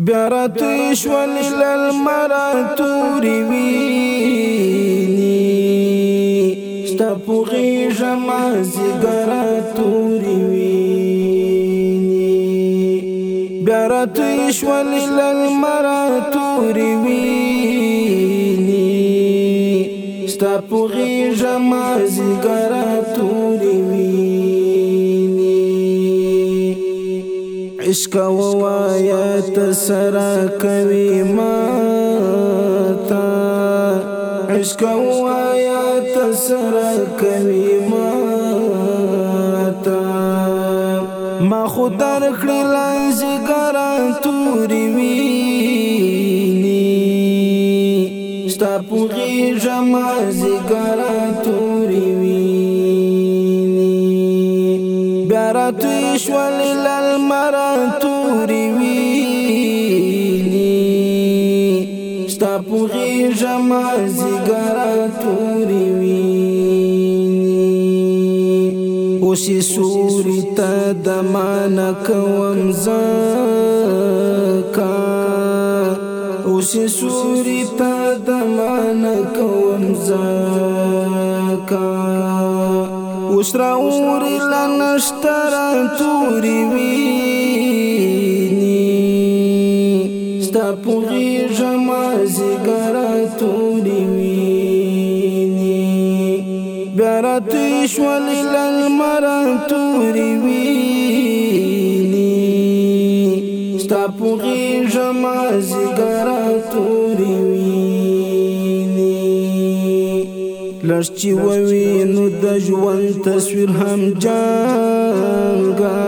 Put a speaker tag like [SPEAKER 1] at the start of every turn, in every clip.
[SPEAKER 1] بیا راتوی شول للمرا توری ویني ستا پوغي جما زګرا توری ویني بیا راتوی شول للمرا توری ویني ستا پوغي جما زګرا عشق ووایا تر سره کوي ما تا عشق ووایا تر سره کوي ما تا ما خدای کړی لنج ګران توري ویني ستا پوږی جما زګران شول للمر توري ویلی ستا پوغي جما زګر توري ویلی اوس سوري ته دمان کوم زکا اوس سوري ته دمان کوم زکا اوس را اوري لنشتر توري ویني ستا پوغي جمازي ګر توري ویني برات شول للمر توري ویني ستا پوغي جمازي ګر توري ویني لږ چې ووینو د ژوند تصویر هم جانګا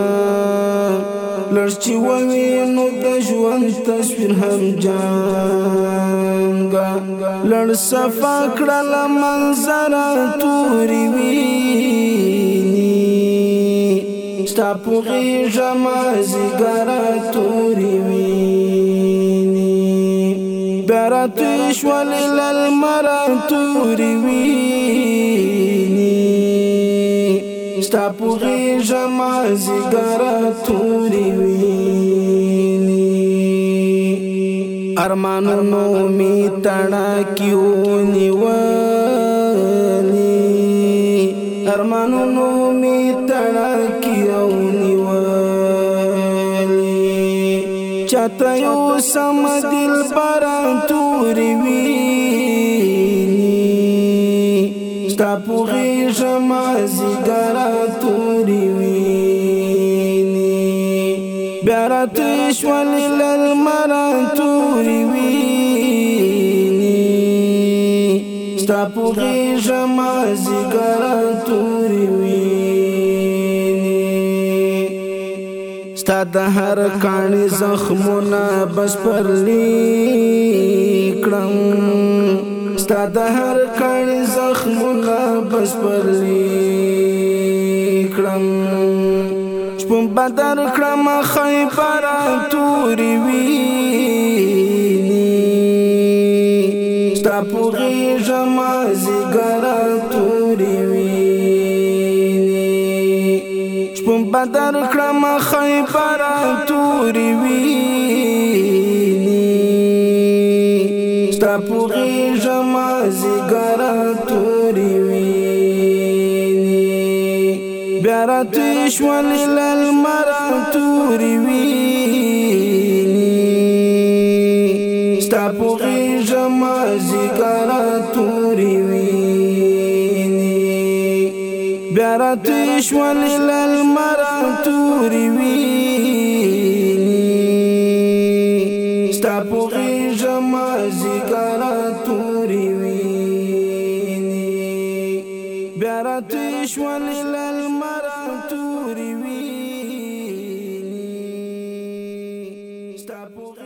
[SPEAKER 1] لږ چې ووینو د ژوند تصویر هم جانګا لړ صفا کړل منظر توري ویني ستا په غیږ مازیګر توري ویني درات شول للمر توري ویني ستا پوغی جما زیگارا توری وینی ارمانونو می تڑا کیو نیوانی ارمانونو می تڑا کیو نیوانی چاہتا یو سم دل برا توری وینی پوغی شما زیگارا توری وینی بیارا تشوالی للمرا توری وینی ستا پوغی شما زیگارا توری وینی ستا دهر کانی زخمونا بس پر لیکرم ستا د هر کړي زخمونه بس پر کړم شپم بدر کړم خیبر توري وی ستا پوری جما زګر توري وی شپم بدر کړم خیبر توري وی پوغی جما زګرا توري وی بیا راتوی شول للمر توري وی ستا پوغی جما زګرا توري وی بیا راتوی شول للمر توري وی بیا راتوی شول للمر توري وی